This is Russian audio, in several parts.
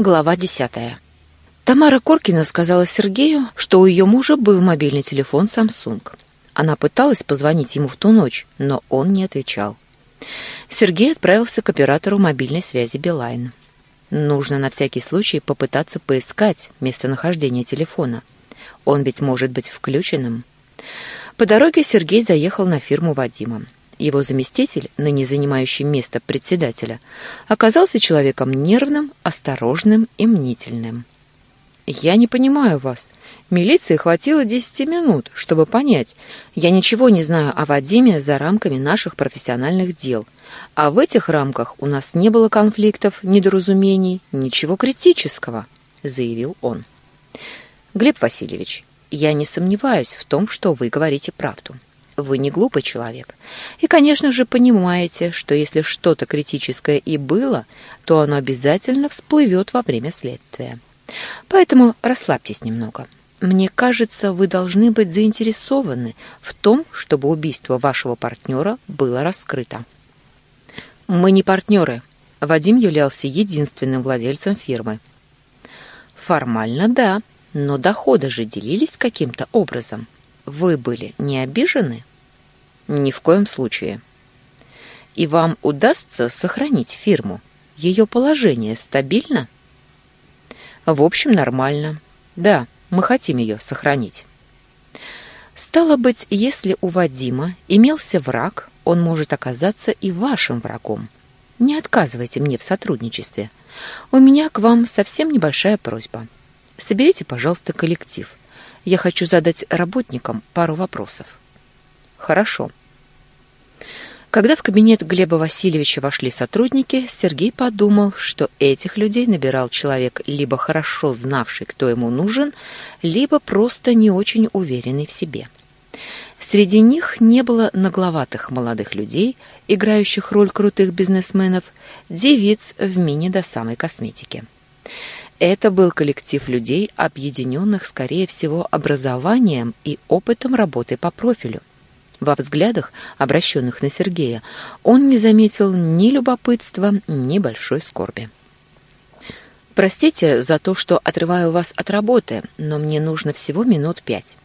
Глава десятая. Тамара Коркина сказала Сергею, что у ее мужа был мобильный телефон Samsung. Она пыталась позвонить ему в ту ночь, но он не отвечал. Сергей отправился к оператору мобильной связи Билайн. Нужно на всякий случай попытаться поискать местонахождение телефона. Он ведь может быть включенным. По дороге Сергей заехал на фирму Вадима. Его заместитель, ныне занимающий место председателя, оказался человеком нервным, осторожным и мнительным. «Я не понимаю вас. Милиции хватило десяти минут, чтобы понять. Я ничего не знаю о Вадиме за рамками наших профессиональных дел. А в этих рамках у нас не было конфликтов, недоразумений, ничего критического», — заявил он. «Глеб Васильевич, я не сомневаюсь в том, что вы говорите правду. Вы не глупый человек. И, конечно же, понимаете, что если что-то критическое и было, то оно обязательно всплывет во время следствия. Поэтому расслабьтесь немного. Мне кажется, вы должны быть заинтересованы в том, чтобы убийство вашего партнера было раскрыто. Мы не партнеры. Вадим являлся единственным владельцем фирмы. Формально да, но доходы же делились каким-то образом. Вы были не обижены? Ни в коем случае. И вам удастся сохранить фирму? Ее положение стабильно? В общем, нормально. Да, мы хотим ее сохранить. Стало быть, если у Вадима имелся враг, он может оказаться и вашим врагом. Не отказывайте мне в сотрудничестве. У меня к вам совсем небольшая просьба. Соберите, пожалуйста, коллектив. Я хочу задать работникам пару вопросов. Хорошо. Когда в кабинет Глеба Васильевича вошли сотрудники, Сергей подумал, что этих людей набирал человек, либо хорошо знавший, кто ему нужен, либо просто не очень уверенный в себе. Среди них не было нагловатых молодых людей, играющих роль крутых бизнесменов, девиц в мини до самой косметики. Это был коллектив людей, объединенных, скорее всего, образованием и опытом работы по профилю. Во взглядах, обращенных на Сергея, он не заметил ни любопытства, ни большой скорби. «Простите за то, что отрываю вас от работы, но мне нужно всего минут пять.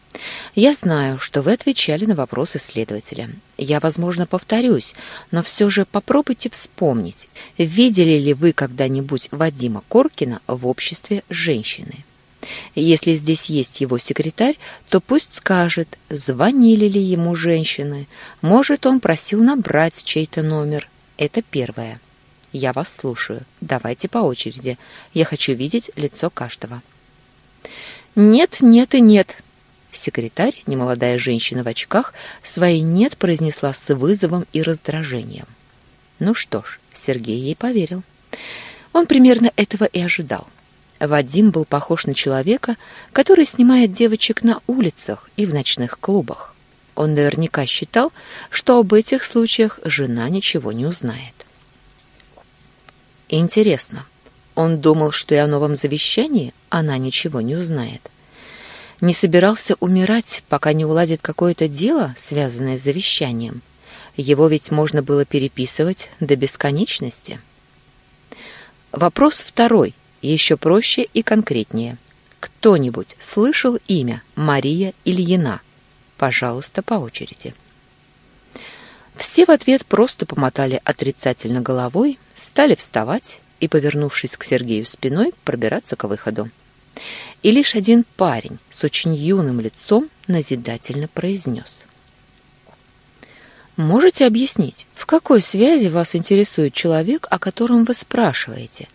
Я знаю, что вы отвечали на вопросы следователя. Я, возможно, повторюсь, но все же попробуйте вспомнить, видели ли вы когда-нибудь Вадима Коркина в обществе женщины?» Если здесь есть его секретарь, то пусть скажет, звонили ли ему женщины. Может, он просил набрать чей-то номер. Это первое. Я вас слушаю. Давайте по очереди. Я хочу видеть лицо каждого. Нет, нет и нет. Секретарь, немолодая женщина в очках, свои «нет» произнесла с вызовом и раздражением. Ну что ж, Сергей ей поверил. Он примерно этого и ожидал. Вадим был похож на человека, который снимает девочек на улицах и в ночных клубах. Он наверняка считал, что об этих случаях жена ничего не узнает. Интересно, он думал, что и о новом завещании она ничего не узнает. Не собирался умирать, пока не уладит какое-то дело, связанное с завещанием. Его ведь можно было переписывать до бесконечности. Вопрос второй — еще проще и конкретнее. Кто-нибудь слышал имя Мария Ильина? Пожалуйста, по очереди. Все в ответ просто помотали отрицательно головой, стали вставать и, повернувшись к Сергею спиной, пробираться к выходу. И лишь один парень с очень юным лицом назидательно произнес. «Можете объяснить, в какой связи вас интересует человек, о котором вы спрашиваете?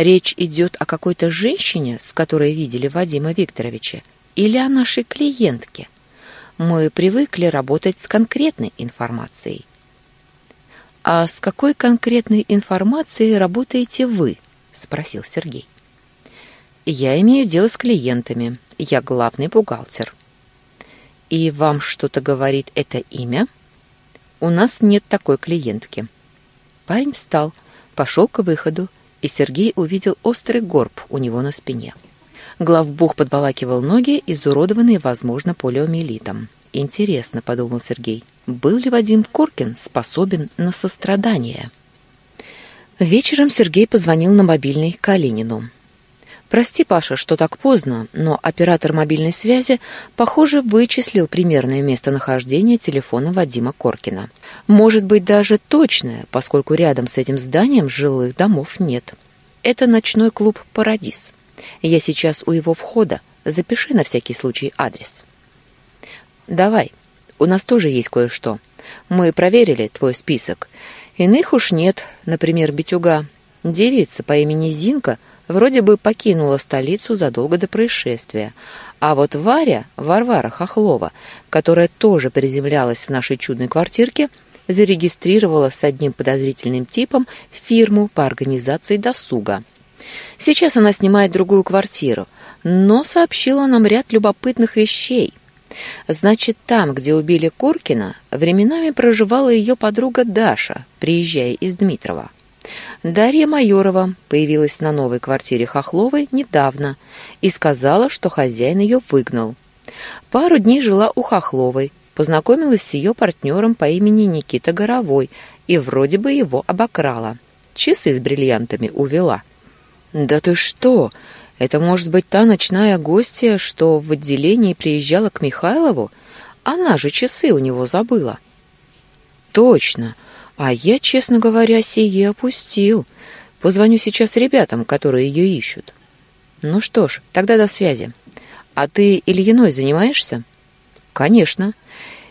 Речь идет о какой-то женщине, с которой видели Вадима Викторовича, или о нашей клиентке. Мы привыкли работать с конкретной информацией. «А с какой конкретной информацией работаете вы?» — спросил Сергей. «Я имею дело с клиентами. Я главный бухгалтер». «И вам что-то говорит это имя?» «У нас нет такой клиентки». Парень встал, пошел к выходу, и Сергей увидел острый горб у него на спине. Главбух подбалакивал ноги, изуродованные, возможно, полиомиелитом. «Интересно», — подумал Сергей, — «был ли Вадим Коркин способен на сострадание?» Вечером Сергей позвонил на мобильный Калинину. Прости, Паша, что так поздно, но оператор мобильной связи, похоже, вычислил примерное местонахождение телефона Вадима Коркина. Может быть, даже точное, поскольку рядом с этим зданием жилых домов нет. Это ночной клуб «Парадис». Я сейчас у его входа. Запиши на всякий случай адрес. Давай. У нас тоже есть кое-что. Мы проверили твой список. Иных уж нет, например, Битюга. Девица по имени Зинка – вроде бы покинула столицу задолго до происшествия. А вот Варя, Варвара Хохлова, которая тоже приземлялась в нашей чудной квартирке, зарегистрировала с одним подозрительным типом фирму по организации досуга. Сейчас она снимает другую квартиру, но сообщила нам ряд любопытных вещей. Значит, там, где убили Куркина, временами проживала ее подруга Даша, приезжая из Дмитрова. Дарья Майорова появилась на новой квартире Хохловой недавно и сказала, что хозяин ее выгнал. Пару дней жила у Хохловой, познакомилась с ее партнером по имени Никита Горовой и вроде бы его обокрала. Часы с бриллиантами увела. «Да ты что? Это может быть та ночная гостья, что в отделении приезжала к Михайлову? Она же часы у него забыла». «Точно!» А я, честно говоря, сие опустил. Позвоню сейчас ребятам, которые ее ищут. Ну что ж, тогда до связи. А ты Ильиной занимаешься? Конечно.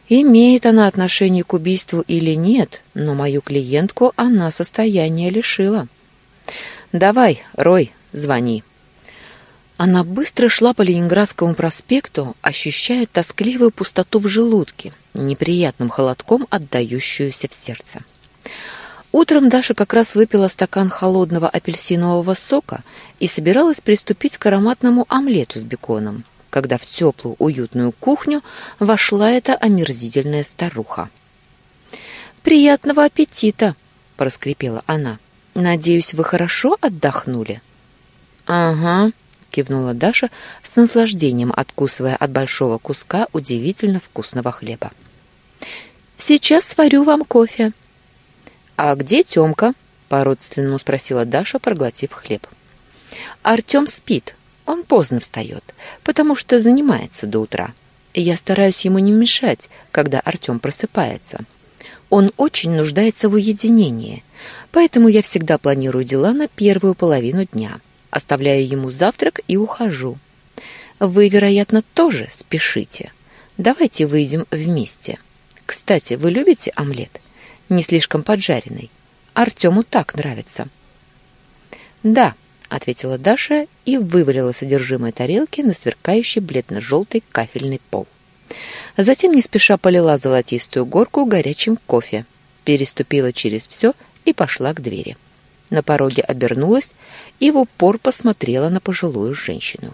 Имеет она отношение к убийству или нет, но мою клиентку она состояние лишила. Давай, Рой, звони. Она быстро шла по Ленинградскому проспекту, ощущая тоскливую пустоту в желудке, неприятным холодком отдающуюся в сердце. Утром Даша как раз выпила стакан холодного апельсинового сока и собиралась приступить к ароматному омлету с беконом, когда в теплую уютную кухню вошла эта омерзительная старуха. «Приятного аппетита!» — проскрипела она. «Надеюсь, вы хорошо отдохнули?» «Ага», — кивнула Даша с наслаждением, откусывая от большого куска удивительно вкусного хлеба. «Сейчас сварю вам кофе», «А где Тёмка?» — по-родственному спросила Даша, проглотив хлеб. «Артём спит. Он поздно встает, потому что занимается до утра. Я стараюсь ему не мешать, когда Артём просыпается. Он очень нуждается в уединении, поэтому я всегда планирую дела на первую половину дня, оставляю ему завтрак и ухожу. Вы, вероятно, тоже спешите. Давайте выйдем вместе. Кстати, вы любите омлет?» Не слишком поджаренный. Артему так нравится. «Да», — ответила Даша и вывалила содержимое тарелки на сверкающий бледно-желтый кафельный пол. Затем не спеша полила золотистую горку горячим кофе, переступила через все и пошла к двери. На пороге обернулась и в упор посмотрела на пожилую женщину.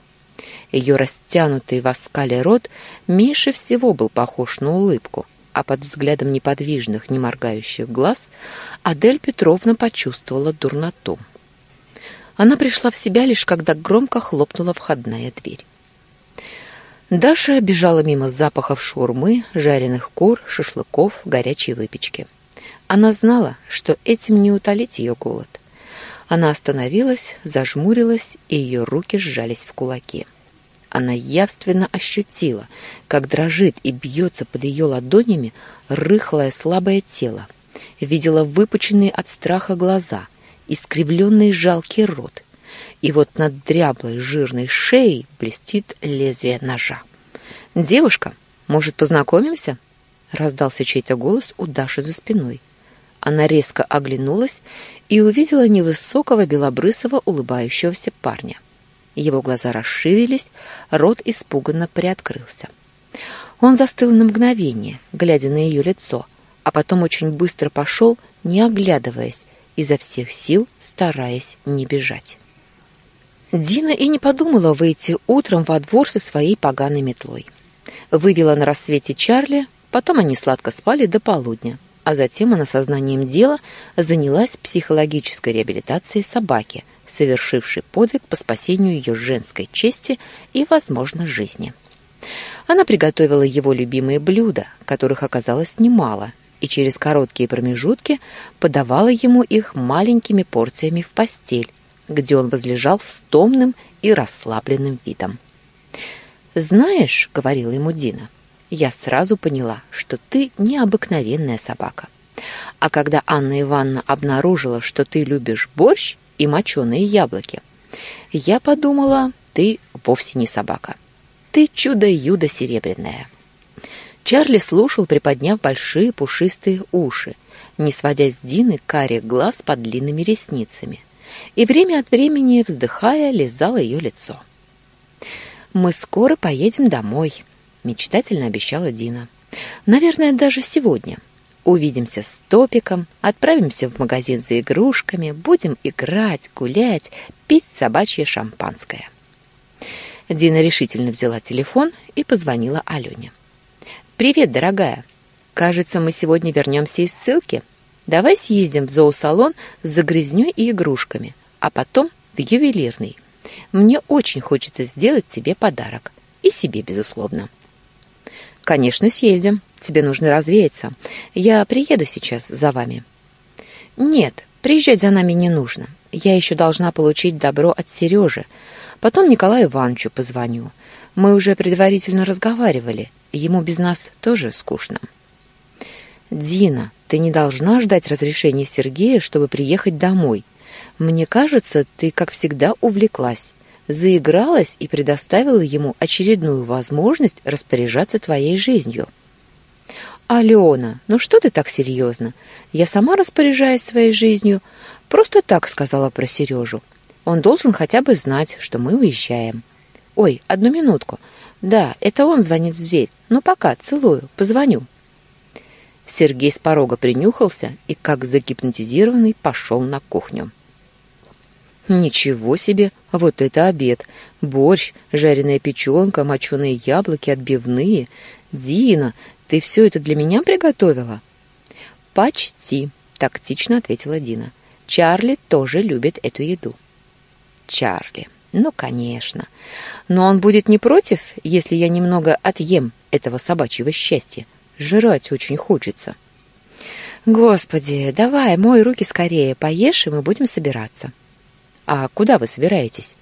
Ее растянутый в оскале рот меньше всего был похож на улыбку — а под взглядом неподвижных, не моргающих глаз Адель Петровна почувствовала дурноту. Она пришла в себя лишь когда громко хлопнула входная дверь. Даша бежала мимо запахов шаурмы, жареных кур, шашлыков, горячей выпечки. Она знала, что этим не утолить ее голод. Она остановилась, зажмурилась, и ее руки сжались в кулаки. Она явственно ощутила, как дрожит и бьется под ее ладонями рыхлое слабое тело. Видела выпученные от страха глаза, искривленный жалкий рот. И вот над дряблой жирной шеей блестит лезвие ножа. «Девушка, может, познакомимся?» Раздался чей-то голос у Даши за спиной. Она резко оглянулась и увидела невысокого белобрысого улыбающегося парня. Его глаза расширились, рот испуганно приоткрылся. Он застыл на мгновение, глядя на ее лицо, а потом очень быстро пошел, не оглядываясь, изо всех сил стараясь не бежать. Дина и не подумала выйти утром во двор со своей поганой метлой. Вывела на рассвете Чарли, потом они сладко спали до полудня, а затем она сознанием дела занялась психологической реабилитацией собаки – совершивший подвиг по спасению ее женской чести и, возможно, жизни. Она приготовила его любимые блюда, которых оказалось немало, и через короткие промежутки подавала ему их маленькими порциями в постель, где он возлежал с томным и расслабленным видом. «Знаешь, — говорила ему Дина, — я сразу поняла, что ты необыкновенная собака. А когда Анна Ивановна обнаружила, что ты любишь борщ и моченые яблоки, я подумала, ты вовсе не собака. Ты чудо-юдо серебряное. Чарли слушал, приподняв большие пушистые уши, не сводя с Дины карих глаз под длинными ресницами, и время от времени, вздыхая, лизал ее лицо. «Мы скоро поедем домой», — мечтательно обещала Дина. «Наверное, даже сегодня. Увидимся с Топиком, отправимся в магазин за игрушками, будем играть, гулять, пить собачье шампанское». Дина решительно взяла телефон и позвонила Алене. «Привет, дорогая. Кажется, мы сегодня вернемся из ссылки. Давай съездим в зоосалон с загрязнёй и игрушками, а потом в ювелирный. Мне очень хочется сделать тебе подарок. И себе, безусловно. Конечно, съездим. Тебе нужно развеяться. Я приеду сейчас за вами. Нет, приезжать за нами не нужно. Я еще должна получить добро от Сережи. Потом Николаю Ивановичу позвоню. Мы уже предварительно разговаривали. Ему без нас тоже скучно. Дина, ты не должна ждать разрешения Сергея, чтобы приехать домой. Мне кажется, ты, как всегда, увлеклась, заигралась и предоставила ему очередную возможность распоряжаться твоей жизнью. Алена, ну что ты так серьезно? Я сама распоряжаюсь своей жизнью. Просто так сказала про Сережу. Он должен хотя бы знать, что мы уезжаем. Ой, одну минутку. Да, это он звонит в дверь. Ну пока, целую, позвоню. Сергей с порога принюхался и, как загипнотизированный, пошел на кухню. Ничего себе, вот это обед. Борщ, жареная печенка, моченые яблоки, отбивные. Дина, ты все это для меня приготовила? Почти, тактично ответила Дина. Чарли тоже любит эту еду. Чарли. Ну, конечно. Но он будет не против, если я немного отъем этого собачьего счастья. Жрать очень хочется. Господи, давай, мой руки скорее, поешь, и мы будем собираться. А куда вы собираетесь?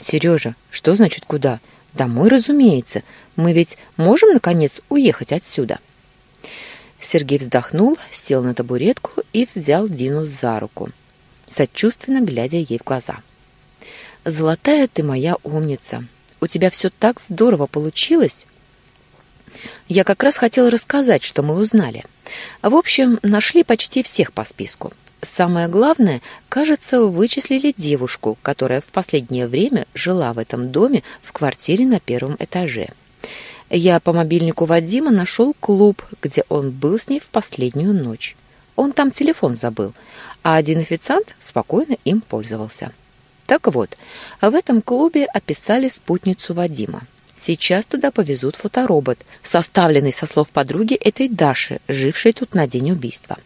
Сережа, что значит куда? Домой, разумеется. Мы ведь можем, наконец, уехать отсюда. Сергей вздохнул, сел на табуретку и взял Дину за руку, сочувственно глядя ей в глаза. «Золотая ты моя умница! У тебя все так здорово получилось!» Я как раз хотела рассказать, что мы узнали. В общем, нашли почти всех по списку. Самое главное, кажется, вычислили девушку, которая в последнее время жила в этом доме в квартире на первом этаже. Я по мобильнику Вадима нашел клуб, где он был с ней в последнюю ночь. Он там телефон забыл, а один официант спокойно им пользовался. Так вот, в этом клубе описали спутницу Вадима. Сейчас туда повезут фоторобот, составленный со слов подруги этой Даши, жившей тут на день убийства.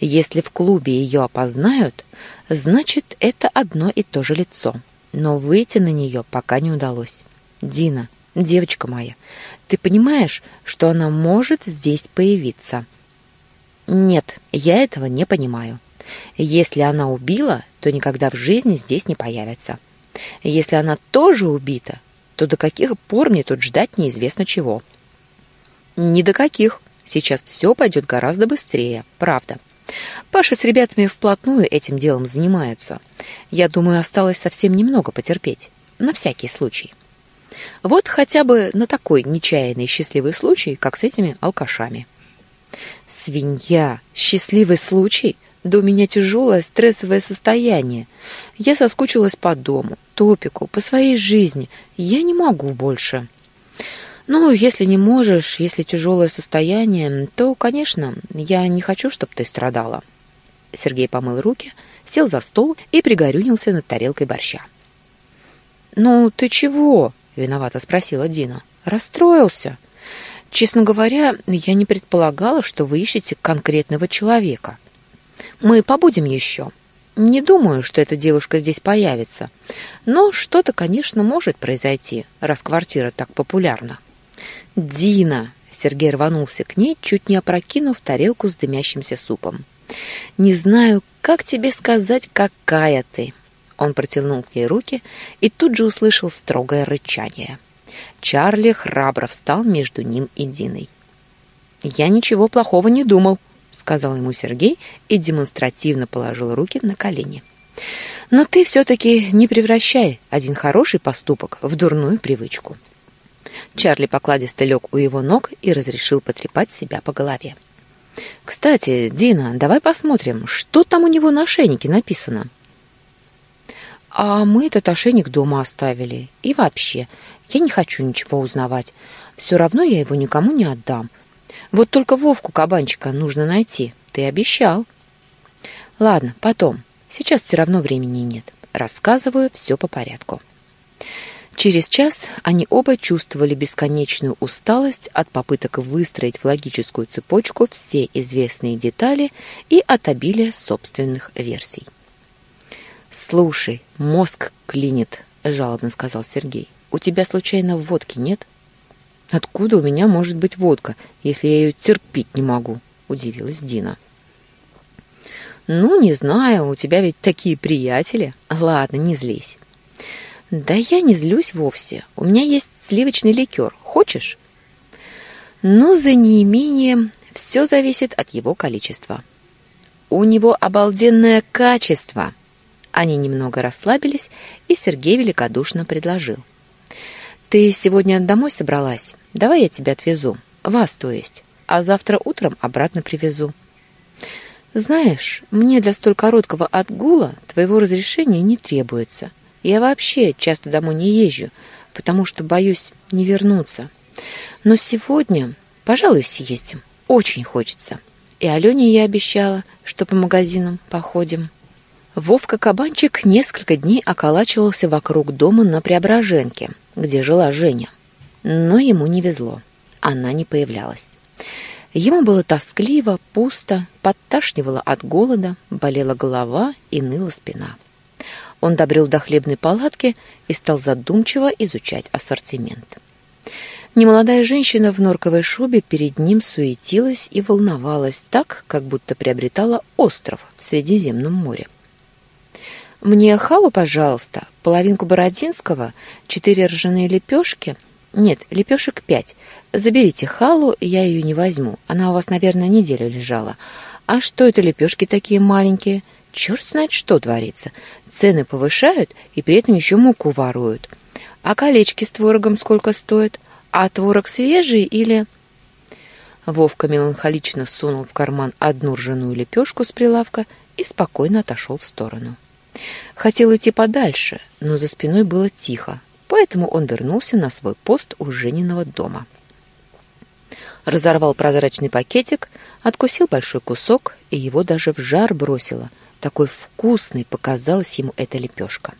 Если в клубе ее опознают, значит, это одно и то же лицо. Но выйти на нее пока не удалось. Дина, девочка моя, ты понимаешь, что она может здесь появиться? Нет, я этого не понимаю. Если она убила, то никогда в жизни здесь не появится. Если она тоже убита, то до каких пор мне тут ждать неизвестно чего? Ни до каких. Сейчас все пойдет гораздо быстрее, правда. Паша с ребятами вплотную этим делом занимаются. Я думаю, осталось совсем немного потерпеть. На всякий случай. Вот хотя бы на такой нечаянный счастливый случай, как с этими алкашами. Свинья! Счастливый случай? Да у меня тяжелое стрессовое состояние. Я соскучилась по дому, топику, по своей жизни. Я не могу больше. Ну, если не можешь, если тяжелое состояние, то, конечно, я не хочу, чтобы ты страдала. Сергей помыл руки, сел за стол и пригорюнился над тарелкой борща. «Ну, ты чего?» — виновато спросила Дина. «Расстроился?» «Честно говоря, я не предполагала, что вы ищете конкретного человека. Мы побудем еще. Не думаю, что эта девушка здесь появится. Но что-то, конечно, может произойти, раз квартира так популярна». «Дина!» — Сергей рванулся к ней, чуть не опрокинув тарелку с дымящимся супом. «Не знаю, как тебе сказать, какая ты. Он протянул к ней руки и тут же услышал строгое рычание. Чарли храбро встал между ним и Диной. «Я ничего плохого не думал», — сказал ему Сергей и демонстративно положил руки на колени. «Но ты все-таки не превращай один хороший поступок в дурную привычку». Чарли покладисто лег у его ног и разрешил потрепать себя по голове. «Кстати, Дина, давай посмотрим, что там у него на ошейнике написано?» «А мы этот ошейник дома оставили. И вообще, я не хочу ничего узнавать. Все равно я его никому не отдам. Вот только Вовку кабанчика нужно найти. Ты обещал». «Ладно, потом. Сейчас все равно времени нет. Рассказываю все по порядку». Через час они оба чувствовали бесконечную усталость от попыток выстроить в логическую цепочку все известные детали и от обилия собственных версий. «Слушай, мозг клинит», — жалобно сказал Сергей. «У тебя, случайно, водки нет?» «Откуда у меня может быть водка, если я ее терпеть не могу?» — удивилась Дина. «Ну, не знаю, у тебя ведь такие приятели. Ладно, не злись. Да я не злюсь вовсе. У меня есть сливочный ликер. Хочешь? Но за неимением все зависит от его количества. У него обалденное качество. Они немного расслабились, и Сергей великодушно предложил. Ты сегодня домой собралась? Давай я тебя отвезу. Вас, то есть. А завтра утром обратно привезу. Знаешь, мне для столь короткого отгула твоего разрешения не требуется. Я вообще часто домой не езжу, потому что боюсь не вернуться. Но сегодня, пожалуй, съездим. Очень хочется. И Алене я обещала, что по магазинам походим. Вовка Кабанчик несколько дней околачивался вокруг дома на Преображенке, где жила Женя. Но ему не везло. Она не появлялась. Ему было тоскливо, пусто, подташнивало от голода, болела голова и ныла спина. Он добрел до хлебной палатки и стал задумчиво изучать ассортимент. Немолодая женщина в норковой шубе перед ним суетилась и волновалась так, как будто приобретала остров в Средиземном море. «Мне халу, пожалуйста, половинку бородинского, четыре ржаные лепешки. Нет, лепешек пять. Заберите халу, я ее не возьму. Она у вас, наверное, неделю лежала. А что это лепешки такие маленькие? Черт знает, что творится цены повышают и при этом еще муку воруют. А колечки с творогом сколько стоят? А творог свежий или... Вовка меланхолично сунул в карман одну ржаную лепешку с прилавка и спокойно отошел в сторону. Хотел идти подальше, но за спиной было тихо, поэтому он вернулся на свой пост у Жениного дома. Разорвал прозрачный пакетик, откусил большой кусок и его даже в жар бросило – такой вкусной показалась ему эта лепешка.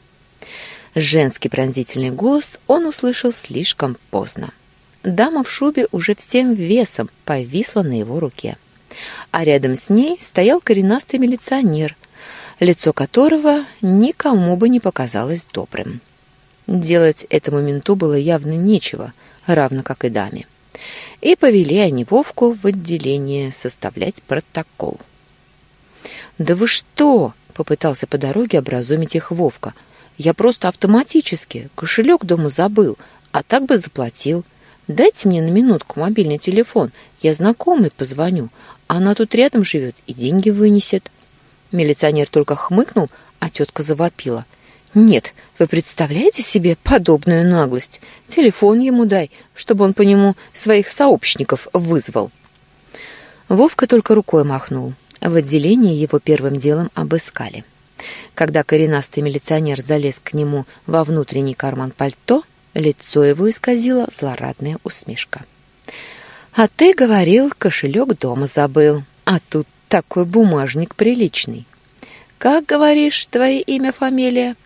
Женский пронзительный голос он услышал слишком поздно. Дама в шубе уже всем весом повисла на его руке. А рядом с ней стоял коренастый милиционер, лицо которого никому бы не показалось добрым. Делать этому менту было явно нечего, равно как и даме. И повели они Вовку в отделение составлять протокол. «Да вы что?» — попытался по дороге образумить их Вовка. «Я просто автоматически. Кошелек дома забыл, а так бы заплатил. Дайте мне на минутку мобильный телефон. Я знакомый позвоню. Она тут рядом живет и деньги вынесет». Милиционер только хмыкнул, а тетка завопила. «Нет, вы представляете себе подобную наглость? Телефон ему дай, чтобы он по нему своих сообщников вызвал». Вовка только рукой махнул. В отделении его первым делом обыскали. Когда коренастый милиционер залез к нему во внутренний карман пальто, лицо его исказило злорадная усмешка. «А ты говорил, кошелек дома забыл, а тут такой бумажник приличный. Как, говоришь, твое имя, фамилия?»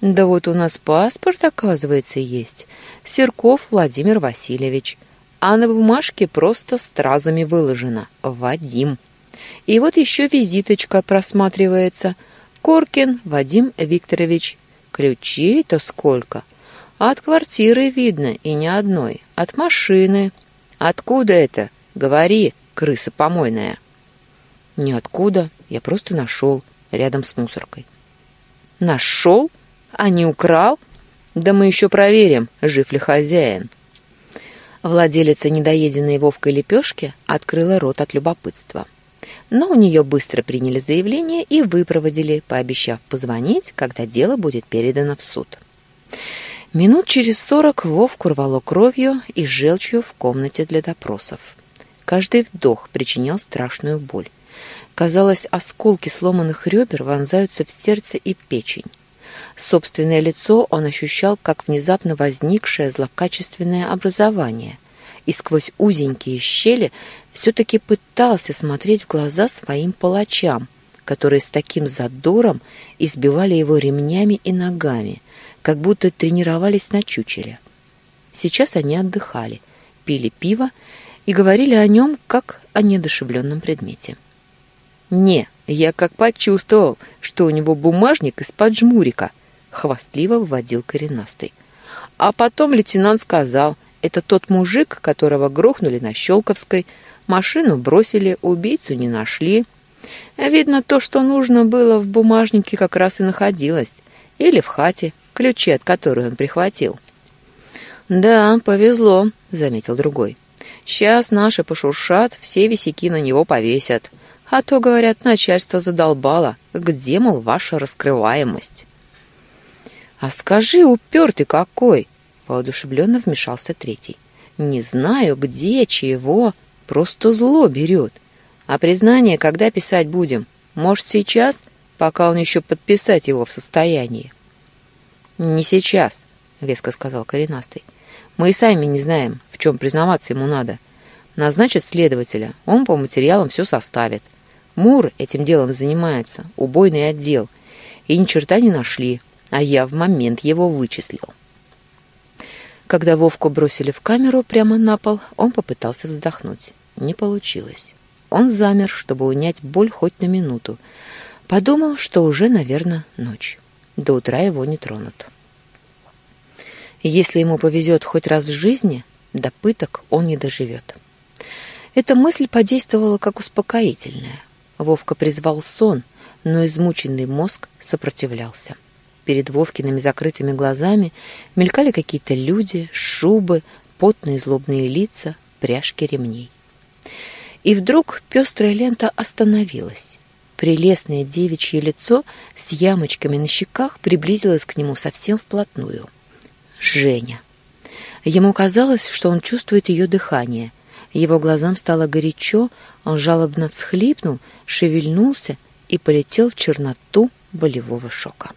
«Да вот у нас паспорт, оказывается, есть. Серков Владимир Васильевич. А на бумажке просто стразами выложено. Вадим». И вот еще визиточка просматривается. Коркин Вадим Викторович. Ключей-то сколько? От квартиры видно, и не одной. От машины. Откуда это? Говори, крыса помойная. Ниоткуда. Я просто нашел. Рядом с мусоркой. Нашел? А не украл? Да мы еще проверим, жив ли хозяин. Владелица недоеденной Вовкой лепешки открыла рот от любопытства. Но у нее быстро приняли заявление и выпроводили, пообещав позвонить, когда дело будет передано в суд. Минут через сорок Вовку рвало кровью и желчью в комнате для допросов. Каждый вдох причинял страшную боль. Казалось, осколки сломанных ребер вонзаются в сердце и печень. Собственное лицо он ощущал как внезапно возникшее злокачественное образование и сквозь узенькие щели все-таки пытался смотреть в глаза своим палачам, которые с таким задором избивали его ремнями и ногами, как будто тренировались на чучеле. Сейчас они отдыхали, пили пиво и говорили о нем как о недошибленном предмете. «Не, я как почувствовал, что у него бумажник из-под жмурика», — хвастливо вводил коренастый. А потом лейтенант сказал, это тот мужик, которого грохнули на Щелковской, машину бросили, убийцу не нашли. Видно, то, что нужно было в бумажнике, как раз и находилось. Или в хате, ключи от которой он прихватил. «Да, повезло», — заметил другой. «Сейчас наши пошуршат, все висяки на него повесят. А то, говорят, начальство задолбало. Где, мол, ваша раскрываемость?» «А скажи, упертый какой!» — воодушевленно вмешался третий. «Не знаю, где, чего, просто зло берет. А признание когда писать будем? Может, сейчас, пока он еще подписать его в состоянии?» «Не сейчас», — веско сказал коренастый. «Мы и сами не знаем, в чем признаваться ему надо. Назначат следователя, он по материалам все составит. Мур этим делом занимается, убойный отдел. И ни черта не нашли, а я в момент его вычислил». Когда Вовку бросили в камеру прямо на пол, он попытался вздохнуть. Не получилось. Он замер, чтобы унять боль хоть на минуту. Подумал, что уже, наверное, ночь. До утра его не тронут. Если ему повезет хоть раз в жизни, до пыток он не доживет. Эта мысль подействовала как успокоительная. Вовка призвал сон, но измученный мозг сопротивлялся. Перед Вовкиными закрытыми глазами мелькали какие-то люди, шубы, потные злобные лица, пряжки ремней. И вдруг пестрая лента остановилась. Прелестное девичье лицо с ямочками на щеках приблизилось к нему совсем вплотную. Женя. Ему казалось, что он чувствует ее дыхание. Его глазам стало горячо, он жалобно всхлипнул, шевельнулся и полетел в черноту болевого шока.